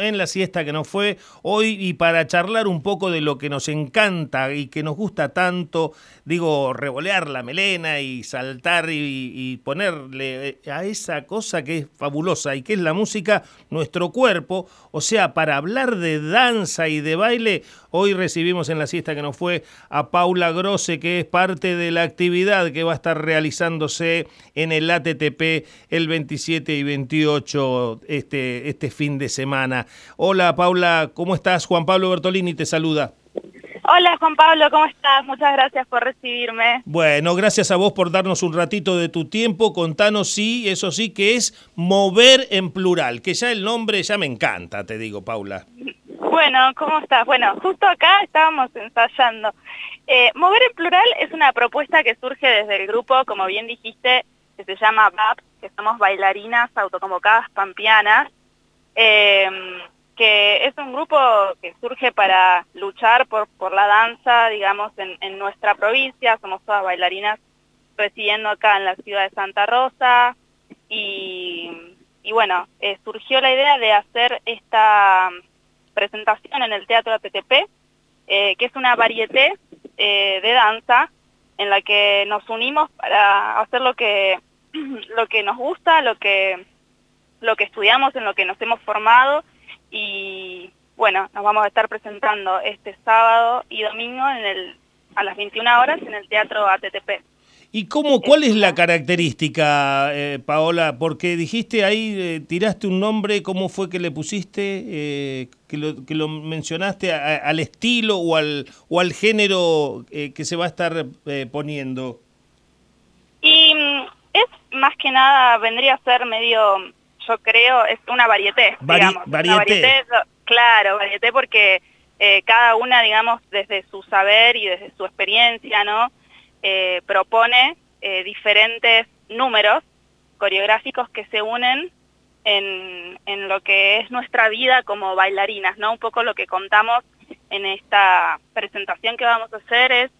en la siesta que nos fue hoy y para charlar un poco de lo que nos encanta y que nos gusta tanto, digo, revolear la melena y saltar y, ponerle a esa cosa que es fabulosa y que es la música nuestro cuerpo, o sea, para hablar de danza y de baile, hoy recibimos en la siesta que nos fue a Paula Grosse, que es parte de la actividad que va a estar realizándose en el ATTP el 27 y 28 este, este fin de semana. Hola Paula, ¿cómo estás? Juan Pablo Bertolini te saluda. Hola Juan Pablo, ¿cómo estás? Muchas gracias por recibirme. Bueno, gracias a vos por darnos un ratito de tu tiempo. Contanos, sí, eso sí, que es mover en plural, que ya el nombre ya me encanta, te digo, Paula. Bueno, ¿cómo estás? Bueno, justo acá estábamos ensayando. Eh, mover en plural es una propuesta que surge desde el grupo, como bien dijiste, que se llama BAP, que somos bailarinas autoconvocadas pampianas. Eh, que es un grupo que surge para luchar por, por la danza, digamos, en, nuestra provincia, somos todas bailarinas residiendo acá en la ciudad de Santa Rosa, y, bueno, eh, surgió la idea de hacer esta presentación en el Teatro ATTP, eh, que es una varieté eh, de danza en la que nos unimos para hacer lo que, lo que nos gusta, lo que, lo que estudiamos, en lo que nos hemos formado, y bueno, nos vamos a estar presentando este sábado y domingo en el, a las 21 horas en el Teatro ATTP. ¿Y cómo, cuál es la característica, eh, Paola? Porque dijiste ahí, eh, tiraste un nombre, ¿cómo fue que le pusiste, eh, que, lo, que lo mencionaste al estilo o al, o al género que se va a estar poniendo? Y mm, es más que nada, vendría a ser medio yo creo, es una varieté, digamos. varieté. claro, varieté porque eh, cada una, digamos, desde su saber y desde su experiencia, ¿no? Eh, propone eh, diferentes números coreográficos que se unen en, en lo que es nuestra vida como bailarinas, ¿no? Un poco lo que contamos en esta presentación que vamos a hacer es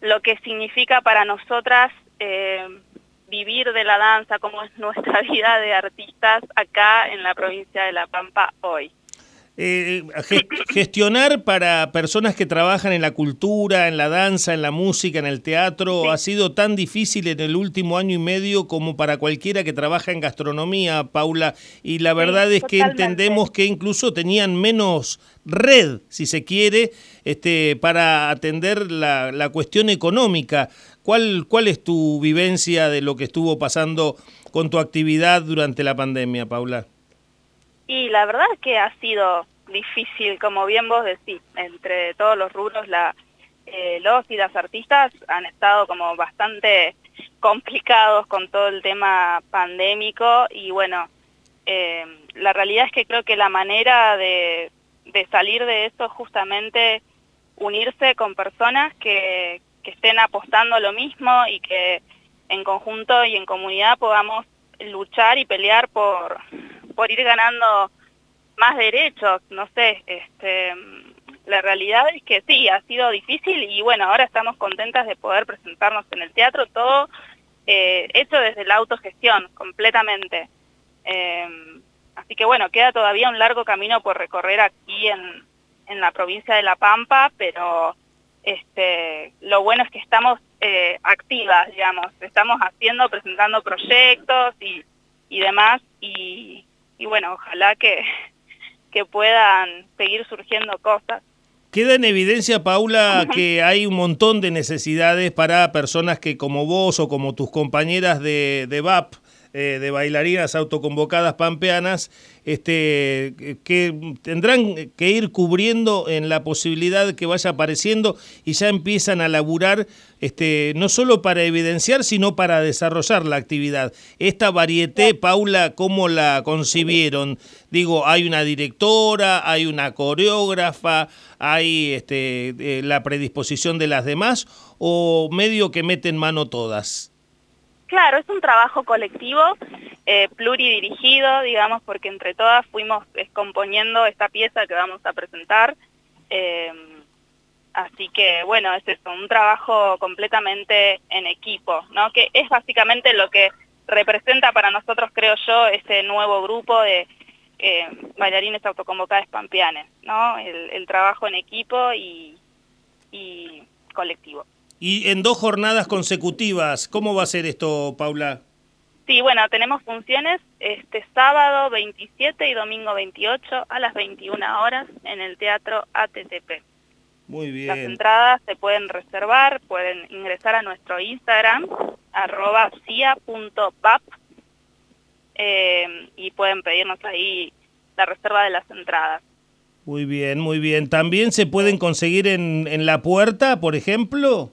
lo que significa para nosotras vivir de la danza, como es nuestra vida de artistas acá en la provincia de La Pampa hoy. Eh, gestionar para personas que trabajan en la cultura, en la danza, en la música, en el teatro, ha sido tan difícil en el último año y medio como para cualquiera que trabaja en gastronomía, Paula. Y la verdad es que entendemos que incluso tenían menos red, si se quiere, este, para atender la, la cuestión económica. ¿Cuál, ¿Cuál es tu vivencia de lo que estuvo pasando con tu actividad durante la pandemia, Paula? Y la verdad es que ha sido difícil, como bien vos decís, entre todos los rubros, la, eh, los y las artistas han estado como bastante complicados con todo el tema pandémico y bueno, eh, la realidad es que creo que la manera de, de salir de esto es justamente unirse con personas que, estén apostando lo mismo y que en conjunto y en comunidad podamos luchar y pelear por, por ir ganando más derechos, no sé, este, la realidad es que sí, ha sido difícil y bueno, ahora estamos contentas de poder presentarnos en el teatro, todo eh, hecho desde la autogestión, completamente. Eh, así que bueno, queda todavía un largo camino por recorrer aquí en, en la provincia de La Pampa, pero este, lo bueno es que estamos eh, activas, digamos, estamos haciendo, presentando proyectos y, y demás, y, y bueno, ojalá que, que puedan seguir surgiendo cosas. Queda en evidencia, Paula, que hay un montón de necesidades para personas que como vos o como tus compañeras de, de VAP, eh, de bailarinas autoconvocadas pampeanas, este, que tendrán que ir cubriendo en la posibilidad que vaya apareciendo y ya empiezan a laburar este, no solo para evidenciar, sino para desarrollar la actividad. Esta varieté, Paula, ¿cómo la concibieron? Digo, hay una directora, hay una coreógrafa, hay este, eh, la predisposición de las demás o medio que meten mano todas. Claro, es un trabajo colectivo, eh, pluridirigido, digamos, porque entre todas fuimos descomponiendo esta pieza que vamos a presentar. Eh, así que, bueno, es eso, un trabajo completamente en equipo, ¿no? Que es básicamente lo que representa para nosotros, creo yo, este nuevo grupo de eh, bailarines autoconvocadas pampeanes, ¿no? El, trabajo en equipo y colectivo. Y en dos jornadas consecutivas, ¿cómo va a ser esto, Paula? Sí, bueno, tenemos funciones este sábado 27 y domingo 28 a las 21 horas en el Teatro ATTP. Muy bien. Las entradas se pueden reservar, pueden ingresar a nuestro Instagram, arroba cia.pap, eh, y pueden pedirnos ahí la reserva de las entradas. Muy bien, muy bien. ¿También se pueden conseguir en, en la puerta, por ejemplo?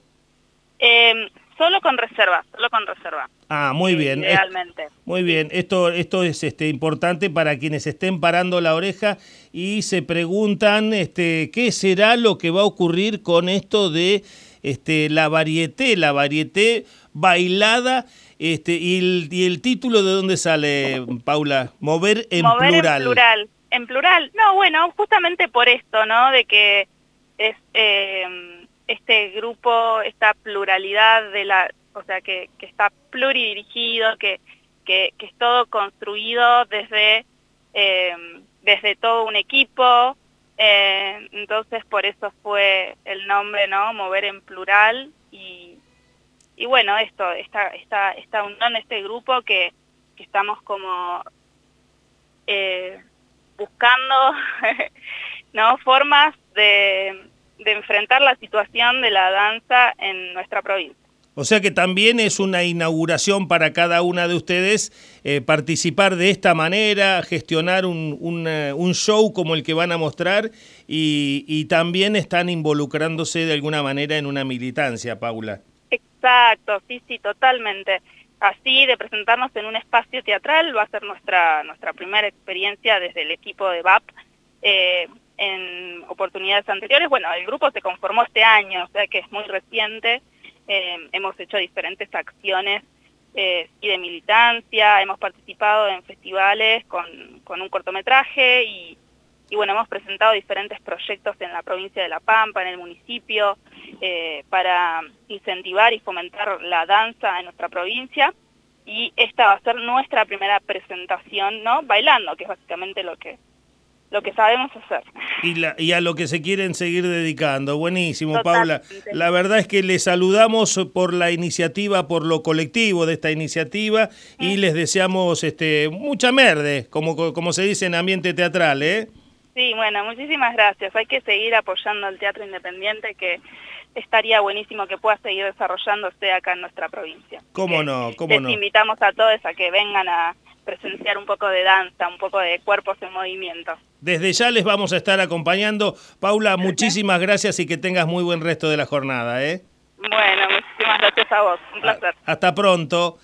Solo con reserva, solo con reserva. Ah, muy bien. Realmente. Muy bien. Esto, esto es este, importante para quienes estén parando la oreja y se preguntan este, qué será lo que va a ocurrir con esto de este, la varieté, la varieté bailada. Este, y, el, y el título de dónde sale, Paula? Mover en Mover plural. En plural. En plural. No, bueno, justamente por esto, ¿no? De que es... Eh, este grupo, esta pluralidad de la, o sea, que, que está pluridirigido, que, que, que, es todo construido desde, eh, desde todo un equipo, eh, entonces por eso fue el nombre, ¿no? Mover en plural y, y bueno, esto, esta, esta, esta unión, este grupo que, que estamos como eh, buscando, ¿no? Formas de de enfrentar la situación de la danza en nuestra provincia. O sea que también es una inauguración para cada una de ustedes eh, participar de esta manera, gestionar un, un, show como el que van a mostrar y, y, también están involucrándose de alguna manera en una militancia, Paula. Exacto, sí, sí, totalmente. Así de presentarnos en un espacio teatral va a ser nuestra, nuestra primera experiencia desde el equipo de VAP. Eh, en oportunidades anteriores. Bueno, el grupo se conformó este año, o sea que es muy reciente. Eh, hemos hecho diferentes acciones eh, y de militancia, hemos participado en festivales con, con un cortometraje y, y, bueno, hemos presentado diferentes proyectos en la provincia de La Pampa, en el municipio, eh, para incentivar y fomentar la danza en nuestra provincia. Y esta va a ser nuestra primera presentación, ¿no? Bailando, que es básicamente lo que lo que sabemos hacer. Y, la, y a lo que se quieren seguir dedicando. Buenísimo, Paula. La verdad es que les saludamos por la iniciativa, por lo colectivo de esta iniciativa y les deseamos este mucha merde, como, como se dice en ambiente teatral, ¿eh? Sí, bueno, muchísimas gracias. Hay que seguir apoyando al teatro independiente que estaría buenísimo que pueda seguir desarrollándose acá en nuestra provincia. ¿Cómo no? ¿Cómo les invitamos a todos a que vengan a presenciar un poco de danza, un poco de cuerpos en movimiento. Desde ya les vamos a estar acompañando. Paula, muchísimas gracias y que tengas muy buen resto de la jornada. ¿eh? Bueno, muchísimas gracias a vos. Un placer. Hasta pronto.